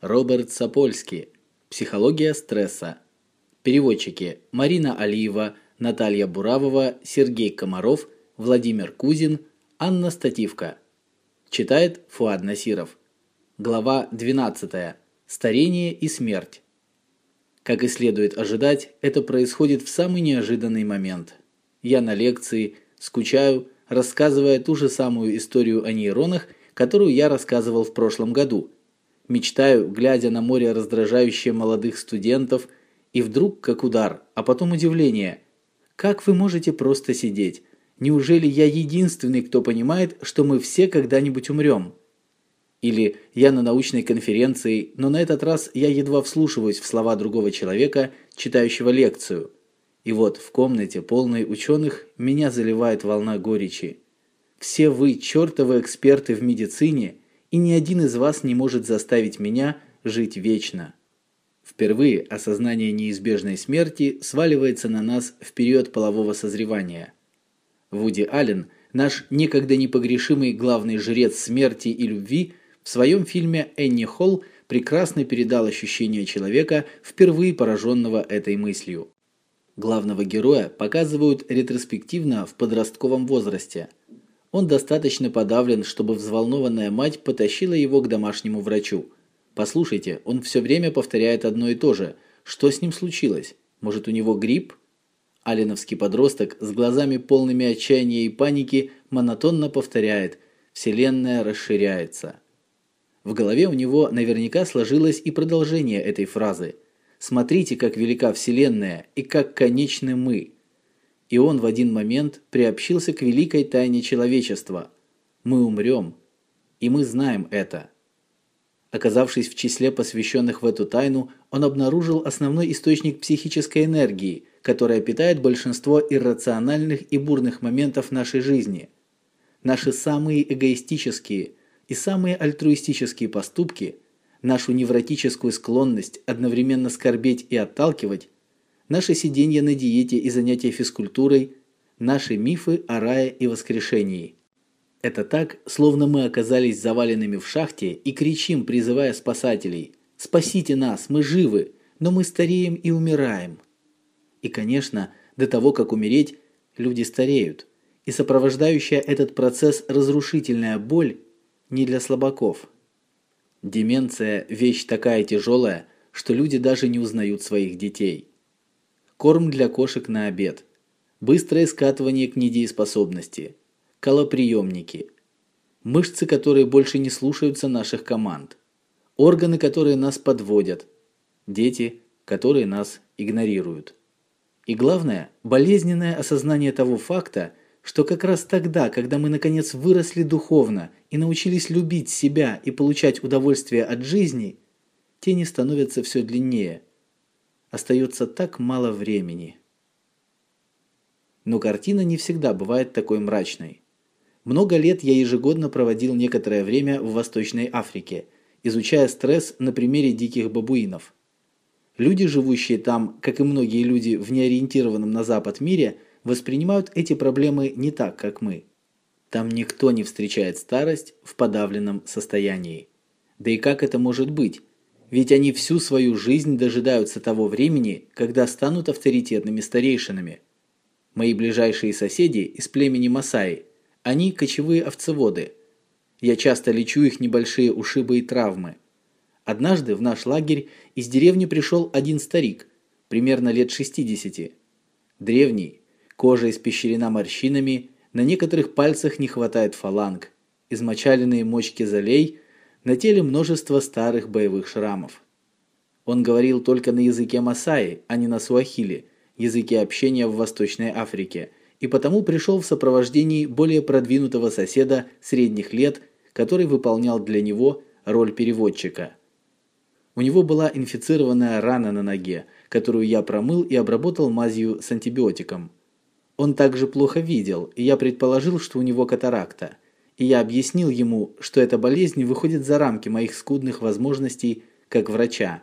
Роберт Сапольский. Психология стресса. Переводчики: Марина Алиева, Наталья Буравова, Сергей Комаров, Владимир Кузин, Анна Стативка. Читает Фуад Насиров. Глава 12. Старение и смерть. Как и следует ожидать, это происходит в самый неожиданный момент. Я на лекции скучаю, рассказывая ту же самую историю о нейронах, которую я рассказывал в прошлом году. Мечтаю, глядя на море раздражающее молодых студентов, и вдруг как удар, а потом удивление. Как вы можете просто сидеть? Неужели я единственный, кто понимает, что мы все когда-нибудь умрем? Или я на научной конференции, но на этот раз я едва вслушиваюсь в слова другого человека, читающего лекцию. И вот в комнате, полной ученых, меня заливает волна горечи. Все вы чертовы эксперты в медицине, и ни один из вас не может заставить меня жить вечно. Впервые осознание неизбежной смерти сваливается на нас в период полового созревания. Вуди Аллен, наш никогда не погрешимый главный жрец смерти и любви, в своем фильме Энни Холл прекрасно передал ощущение человека, впервые пораженного этой мыслью. Главного героя показывают ретроспективно в подростковом возрасте. Он достаточно подавлен, чтобы взволнованная мать потащила его к домашнему врачу. Послушайте, он все время повторяет одно и то же. Что с ним случилось? Может, у него грипп? Алиновский подросток с глазами полными отчаяния и паники монотонно повторяет: "Вселенная расширяется". В голове у него наверняка сложилось и продолжение этой фразы. Смотрите, как велика вселенная и как конечны мы. И он в один момент приобщился к великой тайне человечества. Мы умрем, и мы знаем это. Оказавшись в числе посвященных в эту тайну, он обнаружил основной источник психической энергии, которая питает большинство иррациональных и бурных моментов нашей жизни. Наши самые эгоистические, и самые альтруистические поступки, нашу невротическую склонность одновременно скорбеть и отталкивать, наше сидение на диете и занятия физкультурой, наши мифы о рае и воскрешении. Это так, словно мы оказались заваленными в шахте и кричим, призывая спасателей: "Спасите нас, мы живы, но мы стареем и умираем". И, конечно, до того, как умереть, люди стареют, и сопровождающая этот процесс разрушительная боль не для слабаков. Деменция вещь такая тяжелая, что люди даже не узнают своих детей. Корм для кошек на обед, быстрое скатывание к недееспособности, колоприемники, мышцы, которые больше не слушаются наших команд, органы, которые нас подводят, дети, которые нас игнорируют. И главное, болезненное осознание того факта, что как раз тогда, когда мы наконец выросли духовно и научились любить себя и получать удовольствие от жизни, тени становятся все длиннее. Остается так мало времени. Но картина не всегда бывает такой мрачной. Много лет я ежегодно проводил некоторое время в Восточной Африке, изучая стресс на примере диких бабуинов. Люди, живущие там, как и многие люди в неориентированном на запад мире, воспринимают эти проблемы не так, как мы. Там никто не встречает старость в подавленном состоянии. Да и как это может быть? Ведь они всю свою жизнь дожидаются того времени, когда станут авторитетными старейшинами. Мои ближайшие соседи из племени Масаи, они кочевые овцеводы. Я часто лечу их небольшие ушибы и травмы. Однажды в наш лагерь из деревни пришел один старик, примерно лет 60. Древний, Кожа испещрена морщинами, на некоторых пальцах не хватает фаланг, измочаленные мочки залей, на теле множество старых боевых шрамов. Он говорил только на языке масаи, а не на суахили, языке общения в Восточной Африке, и потому пришел в сопровождении более продвинутого соседа средних лет, который выполнял для него роль переводчика. У него была инфицированная рана на ноге, которую я промыл и обработал мазью с антибиотиком. Он также плохо видел, и я предположил, что у него катаракта. И я объяснил ему, что эта болезнь выходит за рамки моих скудных возможностей как врача.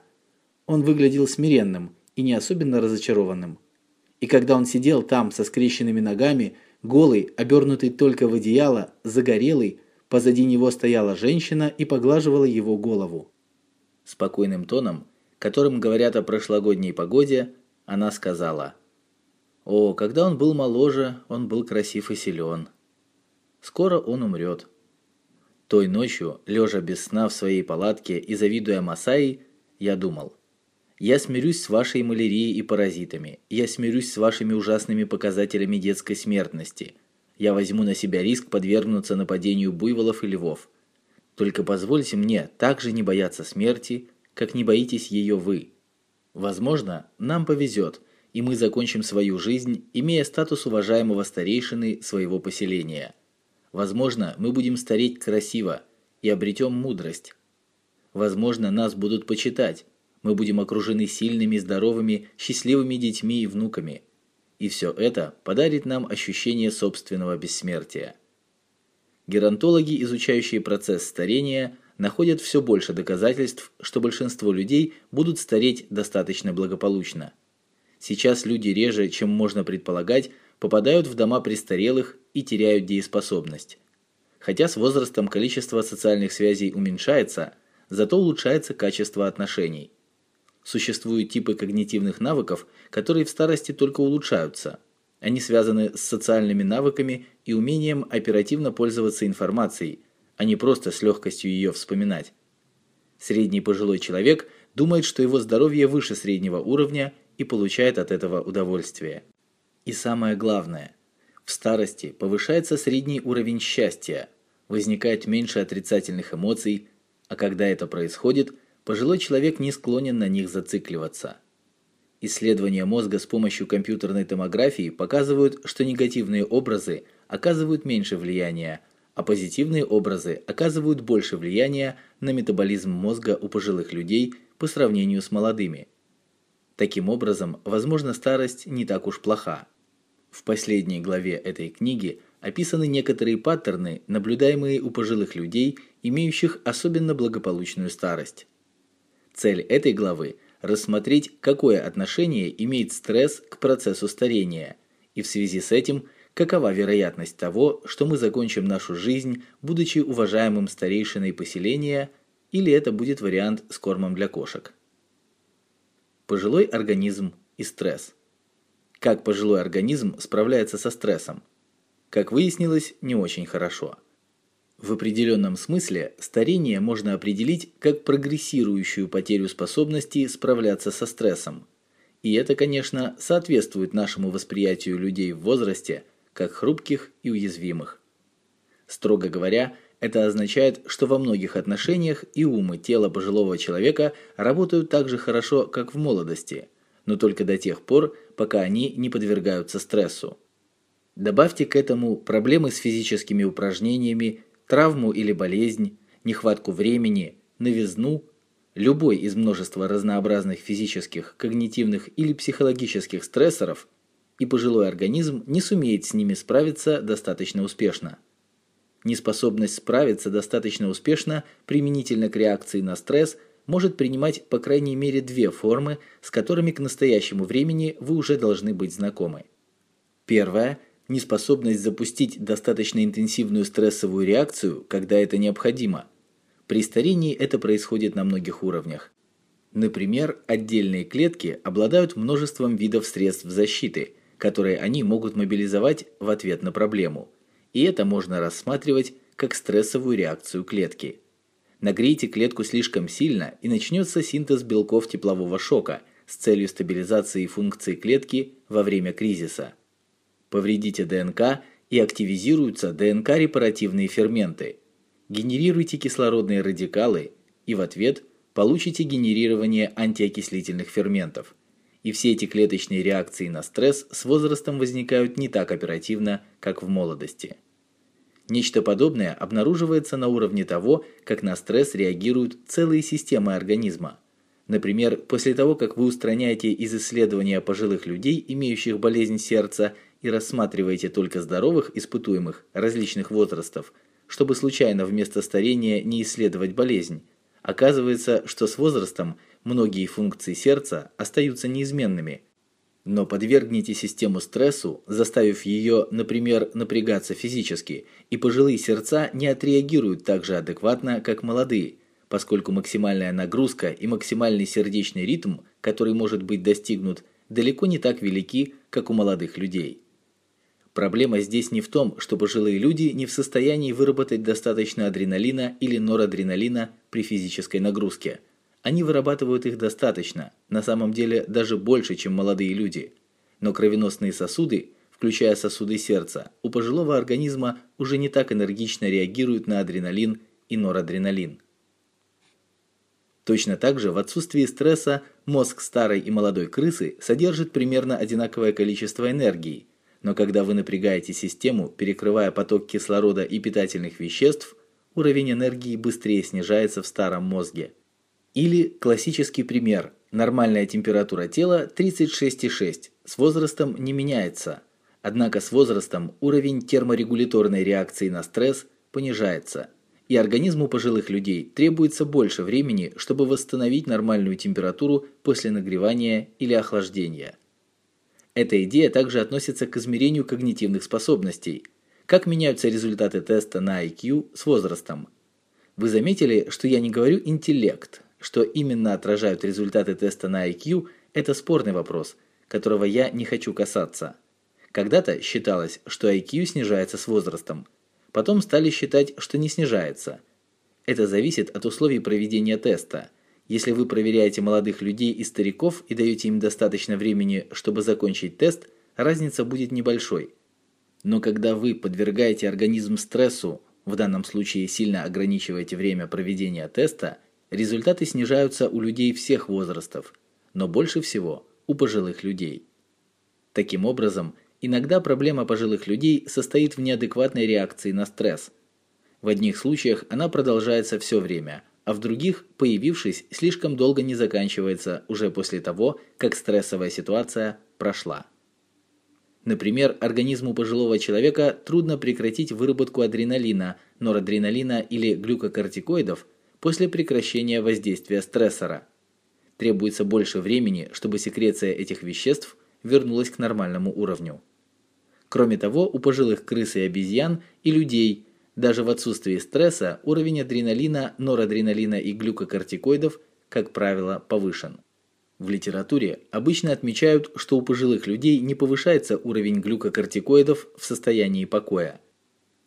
Он выглядел смиренным и не особенно разочарованным. И когда он сидел там со скрещенными ногами, голый, обернутый только в одеяло, загорелый, позади него стояла женщина и поглаживала его голову. Спокойным тоном, которым говорят о прошлогодней погоде, она сказала: "О, когда он был моложе, он был красив и силен. Скоро он умрет. Той ночью, лежа без сна в своей палатке и завидуя Масаи, я думал: я смирюсь с вашей малярией и паразитами. Я смирюсь с вашими ужасными показателями детской смертности. Я возьму на себя риск подвергнуться нападению буйволов и львов. Только позвольте мне также не бояться смерти, как не боитесь ее вы. Возможно, нам повезет, и мы закончим свою жизнь, имея статус уважаемого старейшины своего поселения. Возможно, мы будем стареть красиво и обретем мудрость. Возможно, нас будут почитать, мы будем окружены сильными, здоровыми, счастливыми детьми и внуками. И все это подарит нам ощущение собственного бессмертия. Геронтологи, изучающие процесс старения, находят все больше доказательств, что большинство людей будут стареть достаточно благополучно. Сейчас люди реже, чем можно предполагать, попадают в дома престарелых и теряют дееспособность. Хотя с возрастом количество социальных связей уменьшается, зато улучшается качество отношений. Существуют типы когнитивных навыков, которые в старости только улучшаются. Они связаны с социальными навыками и умением оперативно пользоваться информацией, а не просто с легкостью ее вспоминать. Средний пожилой человек думает, что его здоровье выше среднего уровня и получает от этого удовольствие. И самое главное, в старости повышается средний уровень счастья, возникает меньше отрицательных эмоций, а когда это происходит – пожилой человек не склонен на них зацикливаться. Исследования мозга с помощью компьютерной томографии показывают, что негативные образы оказывают меньше влияния, а позитивные образы оказывают больше влияния на метаболизм мозга у пожилых людей по сравнению с молодыми. Таким образом, возможно, старость не так уж плоха. В последней главе этой книги описаны некоторые паттерны, наблюдаемые у пожилых людей, имеющих особенно благополучную старость. Цель этой главы рассмотреть, какое отношение имеет стресс к процессу старения, и в связи с этим какова вероятность того, что мы закончим нашу жизнь, будучи уважаемым старейшиной поселения, или это будет вариант с кормом для кошек. Пожилой организм и стресс. Как пожилой организм справляется со стрессом? Как выяснилось, не очень хорошо. В определенном смысле старение можно определить как прогрессирующую потерю способности справляться со стрессом. И это, конечно, соответствует нашему восприятию людей в возрасте как хрупких и уязвимых. Строго говоря, это означает, что во многих отношениях и ум и тело пожилого человека работают так же хорошо, как в молодости, но только до тех пор, пока они не подвергаются стрессу. Добавьте к этому проблемы с физическими упражнениями травму или болезнь, нехватку времени, новизну, любой из множества разнообразных физических, когнитивных или психологических стрессоров, и пожилой организм не сумеет с ними справиться достаточно успешно. Неспособность справиться достаточно успешно применительно к реакции на стресс может принимать по крайней мере две формы, с которыми к настоящему времени вы уже должны быть знакомы. Первая неспособность запустить достаточно интенсивную стрессовую реакцию, когда это необходимо. При старении это происходит на многих уровнях. Например, отдельные клетки обладают множеством видов средств защиты, которые они могут мобилизовать в ответ на проблему. И это можно рассматривать как стрессовую реакцию клетки. Нагрейте клетку слишком сильно, и начнется синтез белков теплового шока с целью стабилизации функции клетки во время кризиса. Повредите ДНК и активизируются ДНК-репаративные ферменты. Генерируйте кислородные радикалы и в ответ получите генерирование антиокислительных ферментов. И все эти клеточные реакции на стресс с возрастом возникают не так оперативно, как в молодости. Нечто подобное обнаруживается на уровне того, как на стресс реагируют целые системы организма. Например, после того, как вы устраняете из исследования пожилых людей, имеющих болезнь сердца, и рассматриваете только здоровых испытуемых различных возрастов, чтобы случайно вместо старения не исследовать болезнь, оказывается, что с возрастом многие функции сердца остаются неизменными. Но подвергните систему стрессу, заставив ее, например, напрягаться физически, и пожилые сердца не отреагируют так же адекватно, как молодые, поскольку максимальная нагрузка и максимальный сердечный ритм, который может быть достигнут, далеко не так велики, как у молодых людей. Проблема здесь не в том, что пожилые люди не в состоянии выработать достаточно адреналина или норадреналина при физической нагрузке. Они вырабатывают их достаточно, на самом деле даже больше, чем молодые люди. Но кровеносные сосуды, включая сосуды сердца, у пожилого организма уже не так энергично реагируют на адреналин и норадреналин. Точно так же в отсутствии стресса мозг старой и молодой крысы содержит примерно одинаковое количество энергии, но когда вы напрягаете систему, перекрывая поток кислорода и питательных веществ, уровень энергии быстрее снижается в старом мозге. Или классический пример. Нормальная температура тела 36,6, с возрастом не меняется. Однако с возрастом уровень терморегуляторной реакции на стресс понижается и организму пожилых людей требуется больше времени, чтобы восстановить нормальную температуру после нагревания или охлаждения. Эта идея также относится к измерению когнитивных способностей. Как меняются результаты теста на IQ с возрастом? Вы заметили, что я не говорю интеллект, что именно отражают результаты теста на IQ это спорный вопрос, которого я не хочу касаться. Когда-то считалось, что IQ снижается с возрастом. Потом стали считать, что не снижается. Это зависит от условий проведения теста. Если вы проверяете молодых людей и стариков и даете им достаточно времени, чтобы закончить тест, разница будет небольшой. Но когда вы подвергаете организм стрессу, в данном случае сильно ограничиваете время проведения теста, результаты снижаются у людей всех возрастов, но больше всего у пожилых людей. Таким образом, Иногда проблема пожилых людей состоит в неадекватной реакции на стресс. В одних случаях она продолжается все время, а в других, появившись, слишком долго не заканчивается уже после того, как стрессовая ситуация прошла. Например, организму пожилого человека трудно прекратить выработку адреналина, норадреналина или глюкокортикоидов после прекращения воздействия стрессора. Требуется больше времени, чтобы секреция этих веществ вернулась к нормальному уровню. Кроме того, у пожилых крыс и обезьян и людей даже в отсутствии стресса уровень адреналина, норадреналина и глюкокортикоидов, как правило, повышен. В литературе обычно отмечают, что у пожилых людей не повышается уровень глюкокортикоидов в состоянии покоя.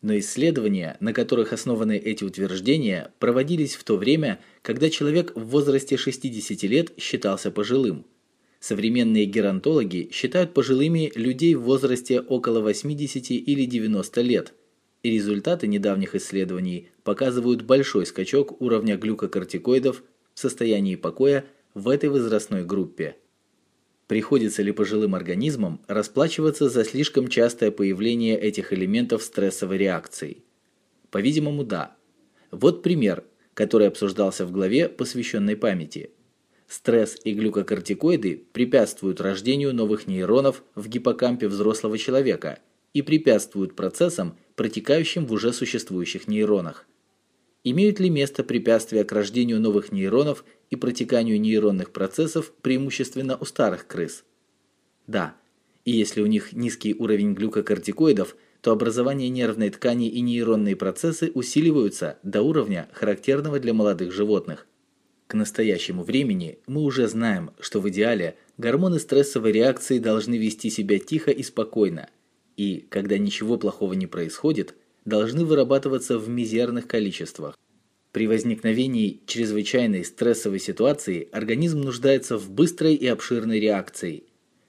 Но исследования, на которых основаны эти утверждения, проводились в то время, когда человек в возрасте 60 лет считался пожилым – Современные геронтологи считают пожилыми людей в возрасте около 80 или 90 лет. И результаты недавних исследований показывают большой скачок уровня глюкокортикоидов в состоянии покоя в этой возрастной группе. Приходится ли пожилым организмам расплачиваться за слишком частое появление этих элементов стрессовой реакции? По-видимому, да. Вот пример, который обсуждался в главе, посвященной памяти – Стресс и глюкокортикоиды препятствуют рождению новых нейронов в гиппокампе взрослого человека и препятствуют процессам, протекающим в уже существующих нейронах. Имеют ли место препятствия к рождению новых нейронов и протеканию нейронных процессов преимущественно у старых крыс? Да. И если у них низкий уровень глюкокортикоидов, то образование нервной ткани и нейронные процессы усиливаются до уровня, характерного для молодых животных. К настоящему времени мы уже знаем, что в идеале гормоны стрессовой реакции должны вести себя тихо и спокойно, и, когда ничего плохого не происходит, должны вырабатываться в мизерных количествах. При возникновении чрезвычайной стрессовой ситуации организм нуждается в быстрой и обширной реакции.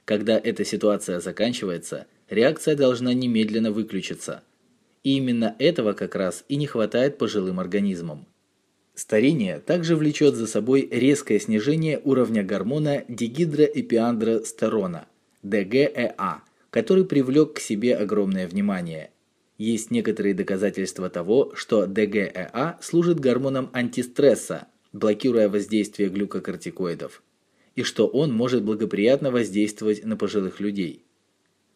Когда эта ситуация заканчивается, реакция должна немедленно выключиться. И именно этого как раз и не хватает пожилым организмам. Старение также влечет за собой резкое снижение уровня гормона дигидроэпиандростерона ДГЭА, который привлек к себе огромное внимание. Есть некоторые доказательства того, что ДГЭА служит гормоном антистресса, блокируя воздействие глюкокортикоидов, и что он может благоприятно воздействовать на пожилых людей.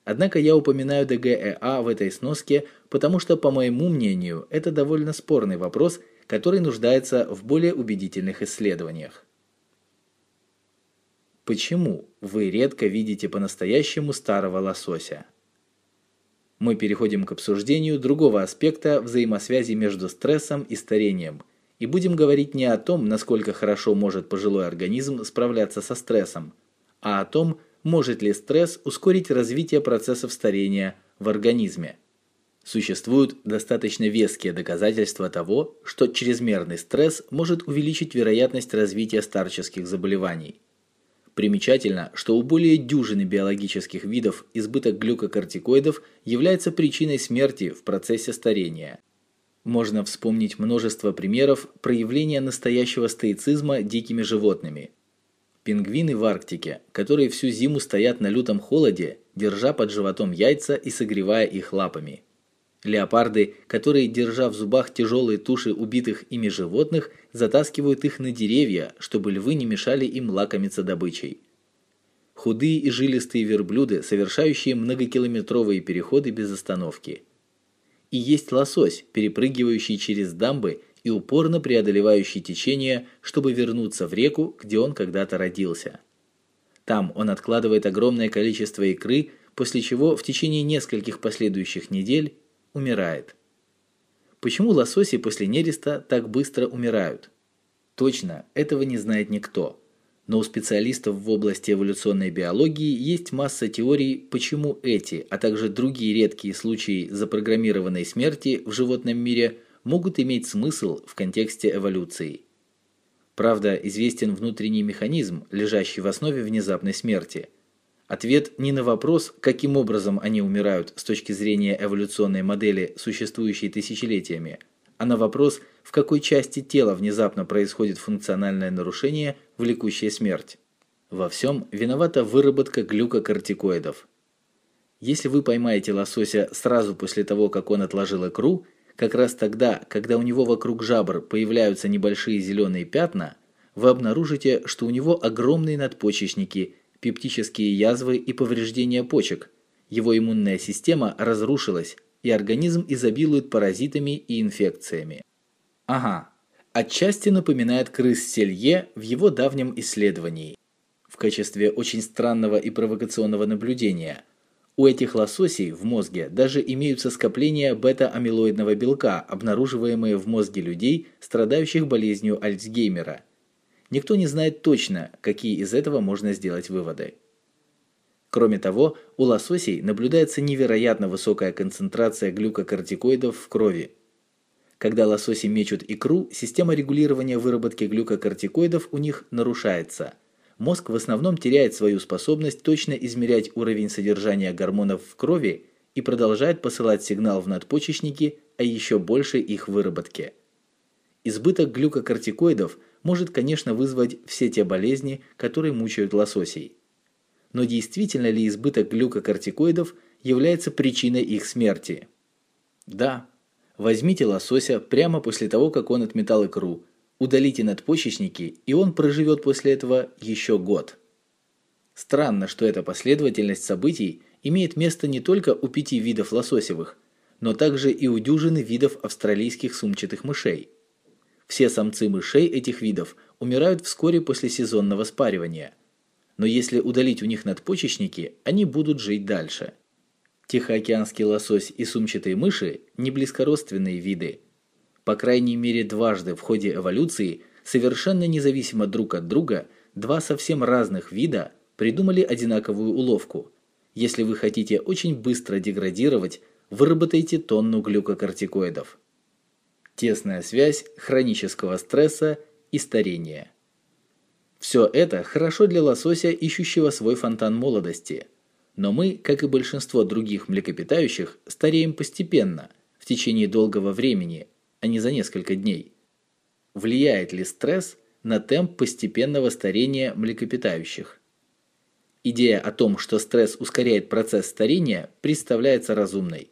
Однако я упоминаю ДГЭА в этой сноске, потому что, по моему мнению, это довольно спорный вопрос – который нуждается в более убедительных исследованиях. Почему вы редко видите по-настоящему старого лосося? Мы переходим к обсуждению другого аспекта взаимосвязи между стрессом и старением И будем говорить не о том, насколько хорошо может пожилой организм справляться со стрессом, а о том, может ли стресс ускорить развитие процессов старения в организме. Существуют достаточно веские доказательства того, что чрезмерный стресс может увеличить вероятность развития старческих заболеваний. Примечательно, что у более дюжины биологических видов избыток глюкокортикоидов является причиной смерти в процессе старения. Можно вспомнить множество примеров проявления настоящего стоицизма дикими животными. Пингвины в Арктике, которые всю зиму стоят на лютом холоде, держа под животом яйца и согревая их лапами. Леопарды, которые, держа в зубах тяжелые туши убитых ими животных, затаскивают их на деревья, чтобы львы не мешали им лакомиться добычей. Худые и жилистые верблюды, совершающие многокилометровые переходы без остановки. И есть лосось, перепрыгивающий через дамбы и упорно преодолевающий течение, чтобы вернуться в реку, где он когда-то родился. Там он откладывает огромное количество икры, после чего в течение нескольких последующих недель умирает. Почему лососи после нереста так быстро умирают? Точно, этого не знает никто. Но у специалистов в области эволюционной биологии есть масса теорий, почему эти, а также другие редкие случаи запрограммированной смерти в животном мире могут иметь смысл в контексте эволюции. Правда, известен внутренний механизм, лежащий в основе внезапной смерти – Ответ не на вопрос, каким образом они умирают с точки зрения эволюционной модели, существующей тысячелетиями, а на вопрос, в какой части тела внезапно происходит функциональное нарушение, влекущее смерть. Во всем виновата выработка глюкокортикоидов. Если вы поймаете лосося сразу после того, как он отложил икру, как раз тогда, когда у него вокруг жабр появляются небольшие зеленые пятна, вы обнаружите, что у него огромные надпочечники – пептические язвы и повреждения почек. Его иммунная система разрушилась, и организм изобилует паразитами и инфекциями. Ага, отчасти напоминает крыс Селье в его давнем исследовании. В качестве очень странного и провокационного наблюдения у этих лососей в мозге даже имеются скопления бета-амилоидного белка, обнаруживаемые в мозге людей, страдающих болезнью Альцгеймера – Никто не знает точно, какие из этого можно сделать выводы. Кроме того, у лососей наблюдается невероятно высокая концентрация глюкокортикоидов в крови. Когда лососи мечут икру, система регулирования выработки глюкокортикоидов у них нарушается. Мозг в основном теряет свою способность точно измерять уровень содержания гормонов в крови и продолжает посылать сигнал в надпочечники о еще большей их выработке. Избыток глюкокортикоидов – может, конечно, вызвать все те болезни, которые мучают лососей. Но действительно ли избыток глюкокортикоидов является причиной их смерти? Да. Возьмите лосося прямо после того, как он отметал икру, удалите надпочечники, и он проживет после этого еще год. Странно, что эта последовательность событий имеет место не только у пяти видов лососевых, но также и у дюжины видов австралийских сумчатых мышей. Все самцы мышей этих видов умирают вскоре после сезонного спаривания. Но если удалить у них надпочечники, они будут жить дальше. Тихоокеанский лосось и сумчатые мыши – не близкородственные виды. По крайней мере дважды в ходе эволюции, совершенно независимо друг от друга, два совсем разных вида придумали одинаковую уловку. Если вы хотите очень быстро деградировать, выработайте тонну глюкокортикоидов. Тесная связь хронического стресса и старения. Все это хорошо для лосося, ищущего свой фонтан молодости. Но мы, как и большинство других млекопитающих, стареем постепенно, в течение долгого времени, а не за несколько дней. Влияет ли стресс на темп постепенного старения млекопитающих? Идея о том, что стресс ускоряет процесс старения, представляется разумной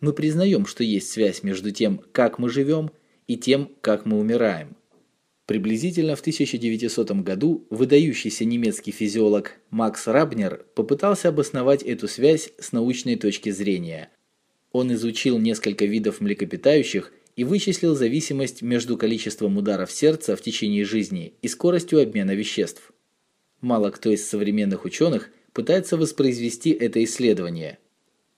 мы признаем, что есть связь между тем, как мы живем, и тем, как мы умираем. Приблизительно в 1900 году выдающийся немецкий физиолог Макс Рабнер попытался обосновать эту связь с научной точки зрения. Он изучил несколько видов млекопитающих и вычислил зависимость между количеством ударов сердца в течение жизни и скоростью обмена веществ. Мало кто из современных ученых пытается воспроизвести это исследование –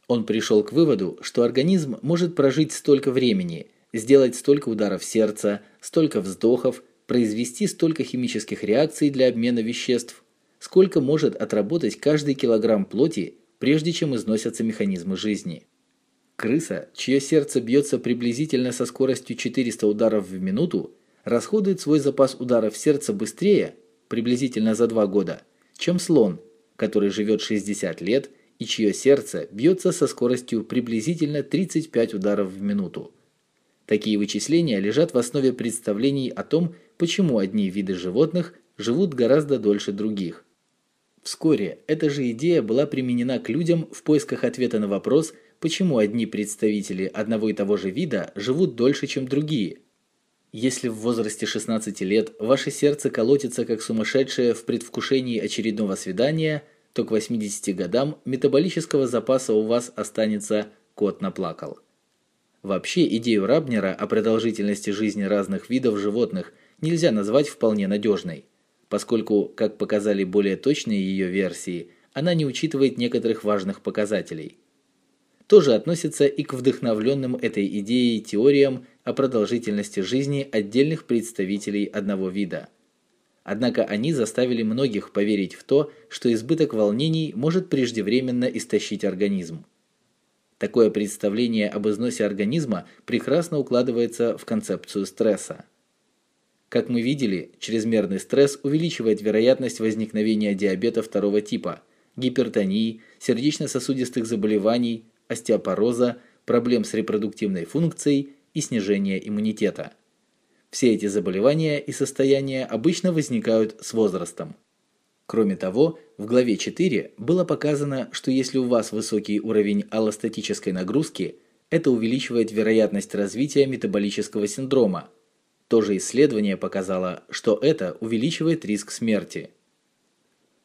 он пришел к выводу, что организм может прожить столько времени, сделать столько ударов сердца, столько вздохов, произвести столько химических реакций для обмена веществ, сколько может отработать каждый килограмм плоти, прежде чем износятся механизмы жизни. Крыса, чье сердце бьется приблизительно со скоростью 400 ударов в минуту, расходует свой запас ударов сердца быстрее, приблизительно за 2 года, чем слон, который живет 60 лет и чье сердце бьется со скоростью приблизительно 35 ударов в минуту. Такие вычисления лежат в основе представлений о том, почему одни виды животных живут гораздо дольше других. Вскоре эта же идея была применена к людям в поисках ответа на вопрос, почему одни представители одного и того же вида живут дольше, чем другие. Если в возрасте 16 лет ваше сердце колотится как сумасшедшее в предвкушении очередного свидания, то к 80 годам метаболического запаса у вас останется кот наплакал. Вообще идею Рабнера о продолжительности жизни разных видов животных нельзя назвать вполне надежной, поскольку, как показали более точные ее версии, она не учитывает некоторых важных показателей. Тоже относится и к вдохновленным этой идеей теориям о продолжительности жизни отдельных представителей одного вида. Однако они заставили многих поверить в то, что избыток волнений может преждевременно истощить организм. Такое представление об износе организма прекрасно укладывается в концепцию стресса. Как мы видели, чрезмерный стресс увеличивает вероятность возникновения диабета второго типа, гипертонии, сердечно-сосудистых заболеваний, остеопороза, проблем с репродуктивной функцией и снижения иммунитета. Все эти заболевания и состояния обычно возникают с возрастом. Кроме того, в главе 4 было показано, что если у вас высокий уровень аллостатической нагрузки, это увеличивает вероятность развития метаболического синдрома. То же исследование показало, что это увеличивает риск смерти.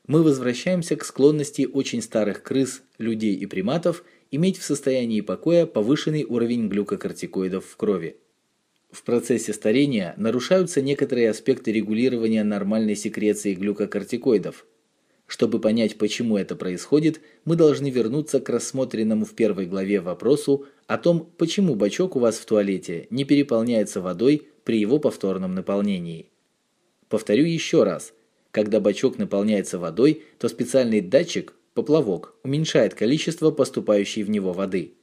Мы возвращаемся к склонности очень старых крыс, людей и приматов иметь в состоянии покоя повышенный уровень глюкокортикоидов в крови. В процессе старения нарушаются некоторые аспекты регулирования нормальной секреции глюкокортикоидов. Чтобы понять, почему это происходит, мы должны вернуться к рассмотренному в первой главе вопросу о том, почему бачок у вас в туалете не переполняется водой при его повторном наполнении. Повторю еще раз. Когда бачок наполняется водой, то специальный датчик, поплавок, уменьшает количество поступающей в него воды.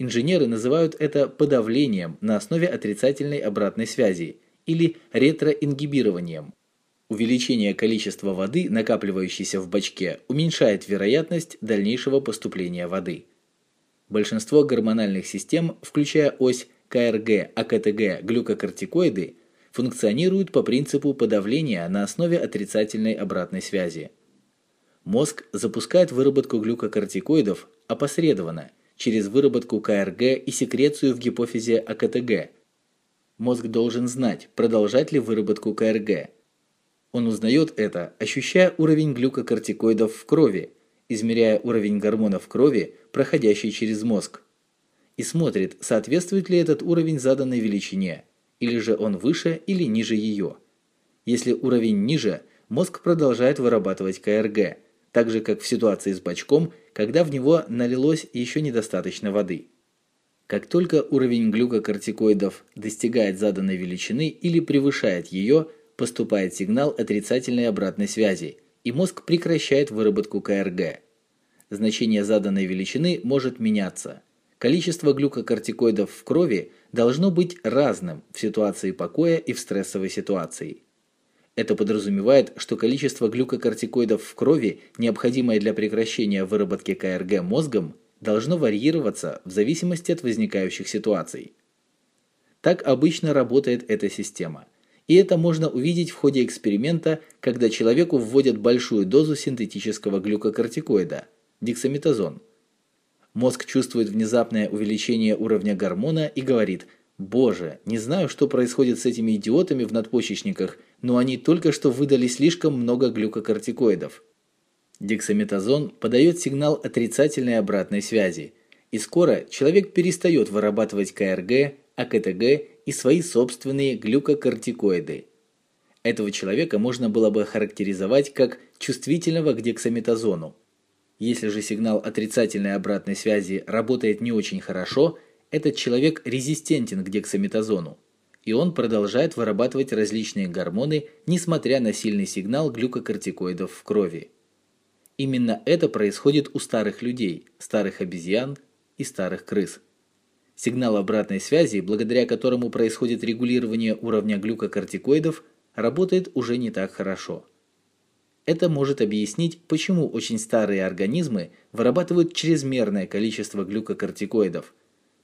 Инженеры называют это подавлением на основе отрицательной обратной связи или ретроингибированием. Увеличение количества воды, накапливающейся в бачке, уменьшает вероятность дальнейшего поступления воды. Большинство гормональных систем, включая ось КРГ, АКТГ, глюкокортикоиды, функционируют по принципу подавления на основе отрицательной обратной связи. Мозг запускает выработку глюкокортикоидов опосредованно через выработку КРГ и секрецию в гипофизе АКТГ. Мозг должен знать, продолжать ли выработку КРГ. Он узнает это, ощущая уровень глюкокортикоидов в крови, измеряя уровень гормонов крови, проходящий через мозг. И смотрит, соответствует ли этот уровень заданной величине, или же он выше или ниже ее. Если уровень ниже, мозг продолжает вырабатывать КРГ, так же как в ситуации с бачком когда в него налилось еще недостаточно воды. Как только уровень глюкокортикоидов достигает заданной величины или превышает ее, поступает сигнал отрицательной обратной связи, и мозг прекращает выработку КРГ. Значение заданной величины может меняться. Количество глюкокортикоидов в крови должно быть разным в ситуации покоя и в стрессовой ситуации. Это подразумевает, что количество глюкокортикоидов в крови, необходимое для прекращения выработки КРГ мозгом, должно варьироваться в зависимости от возникающих ситуаций. Так обычно работает эта система. И это можно увидеть в ходе эксперимента, когда человеку вводят большую дозу синтетического глюкокортикоида – дексаметазон. Мозг чувствует внезапное увеличение уровня гормона и говорит – Боже, не знаю, что происходит с этими идиотами в надпочечниках, но они только что выдали слишком много глюкокортикоидов. Дексаметазон подает сигнал отрицательной обратной связи, и скоро человек перестает вырабатывать КРГ, АКТГ и свои собственные глюкокортикоиды. Этого человека можно было бы характеризовать как чувствительного к дексаметазону. Если же сигнал отрицательной обратной связи работает не очень хорошо – этот человек резистентен к дексаметазону, и он продолжает вырабатывать различные гормоны, несмотря на сильный сигнал глюкокортикоидов в крови. Именно это происходит у старых людей, старых обезьян и старых крыс. Сигнал обратной связи, благодаря которому происходит регулирование уровня глюкокортикоидов, работает уже не так хорошо. Это может объяснить, почему очень старые организмы вырабатывают чрезмерное количество глюкокортикоидов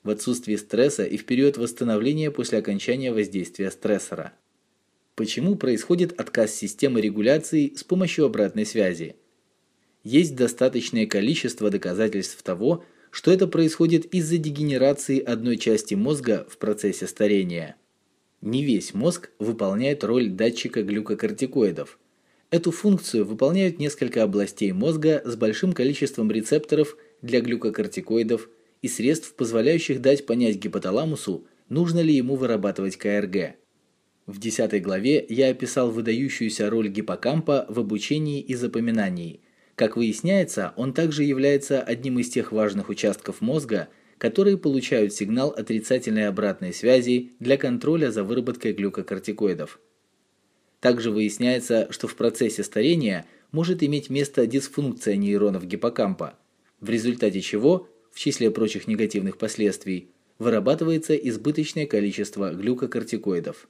в отсутствии стресса и в период восстановления после окончания воздействия стрессора. Почему происходит отказ системы регуляции с помощью обратной связи? Есть достаточное количество доказательств того, что это происходит из-за дегенерации одной части мозга в процессе старения. Не весь мозг выполняет роль датчика глюкокортикоидов – Эту функцию выполняют несколько областей мозга с большим количеством рецепторов для глюкокортикоидов и средств, позволяющих дать понять гипоталамусу, нужно ли ему вырабатывать КРГ. В 10 главе я описал выдающуюся роль гиппокампа в обучении и запоминании. Как выясняется, он также является одним из тех важных участков мозга, которые получают сигнал отрицательной обратной связи для контроля за выработкой глюкокортикоидов. Также выясняется, что в процессе старения может иметь место дисфункция нейронов гиппокампа, в результате чего, в числе прочих негативных последствий, вырабатывается избыточное количество глюкокортикоидов.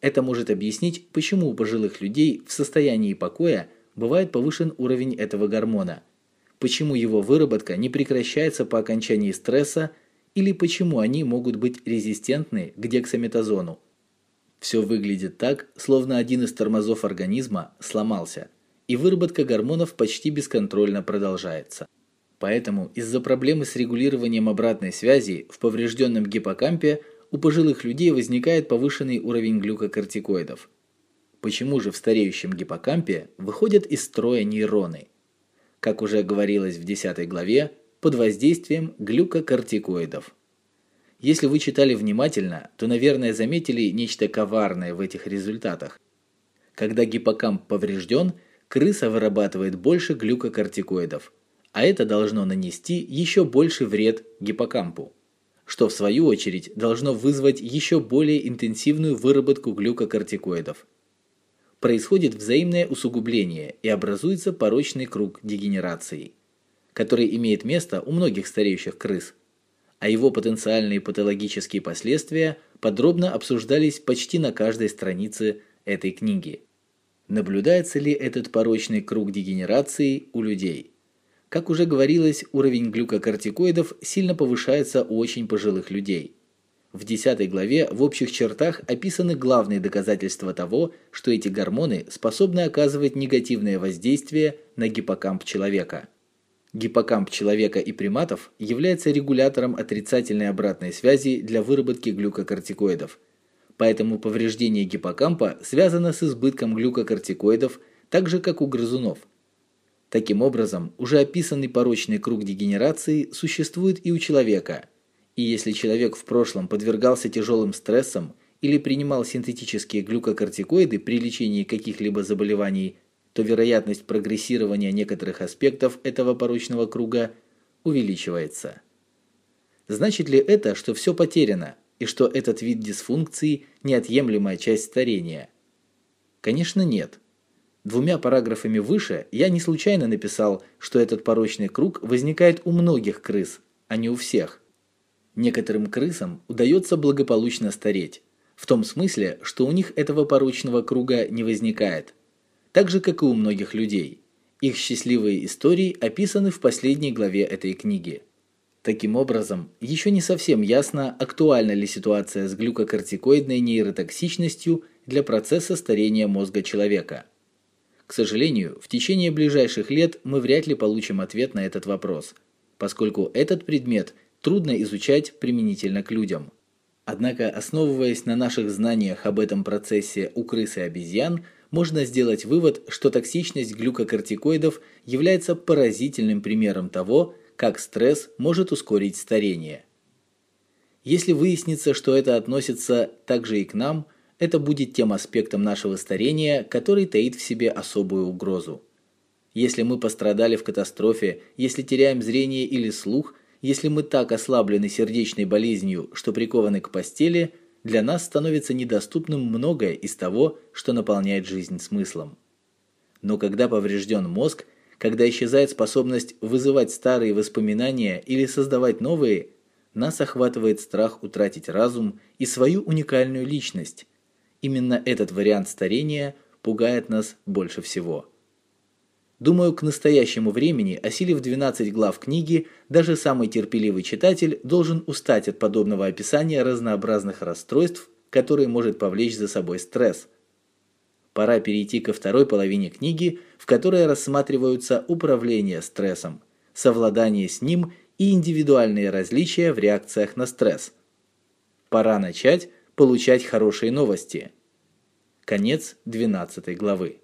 Это может объяснить, почему у пожилых людей в состоянии покоя бывает повышен уровень этого гормона, почему его выработка не прекращается по окончании стресса или почему они могут быть резистентны к дексаметазону. Все выглядит так, словно один из тормозов организма сломался, и выработка гормонов почти бесконтрольно продолжается. Поэтому из-за проблемы с регулированием обратной связи в поврежденном гиппокампе у пожилых людей возникает повышенный уровень глюкокортикоидов. Почему же в стареющем гиппокампе выходят из строя нейроны? Как уже говорилось в 10 главе, под воздействием глюкокортикоидов. Если вы читали внимательно, то, наверное, заметили нечто коварное в этих результатах. Когда гиппокамп поврежден, крыса вырабатывает больше глюкокортикоидов, а это должно нанести еще больше вред гиппокампу, что в свою очередь должно вызвать еще более интенсивную выработку глюкокортикоидов. Происходит взаимное усугубление и образуется порочный круг дегенерации, который имеет место у многих стареющих крыс – а его потенциальные патологические последствия подробно обсуждались почти на каждой странице этой книги. Наблюдается ли этот порочный круг дегенерации у людей? Как уже говорилось, уровень глюкокортикоидов сильно повышается у очень пожилых людей. В 10 главе в общих чертах описаны главные доказательства того, что эти гормоны способны оказывать негативное воздействие на гиппокамп человека. Гиппокамп человека и приматов является регулятором отрицательной обратной связи для выработки глюкокортикоидов. Поэтому повреждение гиппокампа связано с избытком глюкокортикоидов, так же как у грызунов. Таким образом, уже описанный порочный круг дегенерации существует и у человека. И если человек в прошлом подвергался тяжелым стрессам или принимал синтетические глюкокортикоиды при лечении каких-либо заболеваний то вероятность прогрессирования некоторых аспектов этого порочного круга увеличивается. Значит ли это, что все потеряно и что этот вид дисфункции неотъемлемая часть старения? Конечно, нет. Двумя параграфами выше я не случайно написал, что этот порочный круг возникает у многих крыс, а не у всех. Некоторым крысам удается благополучно стареть, в том смысле, что у них этого порочного круга не возникает – так же, как и у многих людей. Их счастливые истории описаны в последней главе этой книги. Таким образом, еще не совсем ясно, актуальна ли ситуация с глюкокортикоидной нейротоксичностью для процесса старения мозга человека. К сожалению, в течение ближайших лет мы вряд ли получим ответ на этот вопрос, поскольку этот предмет трудно изучать применительно к людям. Однако, основываясь на наших знаниях об этом процессе у крыс и обезьян, можно сделать вывод, что токсичность глюкокортикоидов является поразительным примером того, как стресс может ускорить старение. Если выяснится, что это относится также и к нам, это будет тем аспектом нашего старения, который таит в себе особую угрозу. Если мы пострадали в катастрофе, если теряем зрение или слух, если мы так ослаблены сердечной болезнью, что прикованы к постели, для нас становится недоступным многое из того, что наполняет жизнь смыслом. Но когда поврежден мозг, когда исчезает способность вызывать старые воспоминания или создавать новые, нас охватывает страх утратить разум и свою уникальную личность. Именно этот вариант старения пугает нас больше всего. Думаю, к настоящему времени, осилив 12 глав книги, даже самый терпеливый читатель должен устать от подобного описания разнообразных расстройств, которые может повлечь за собой стресс. Пора перейти ко второй половине книги, в которой рассматриваются управление стрессом, совладание с ним и индивидуальные различия в реакциях на стресс. Пора начать получать хорошие новости. Конец 12 главы.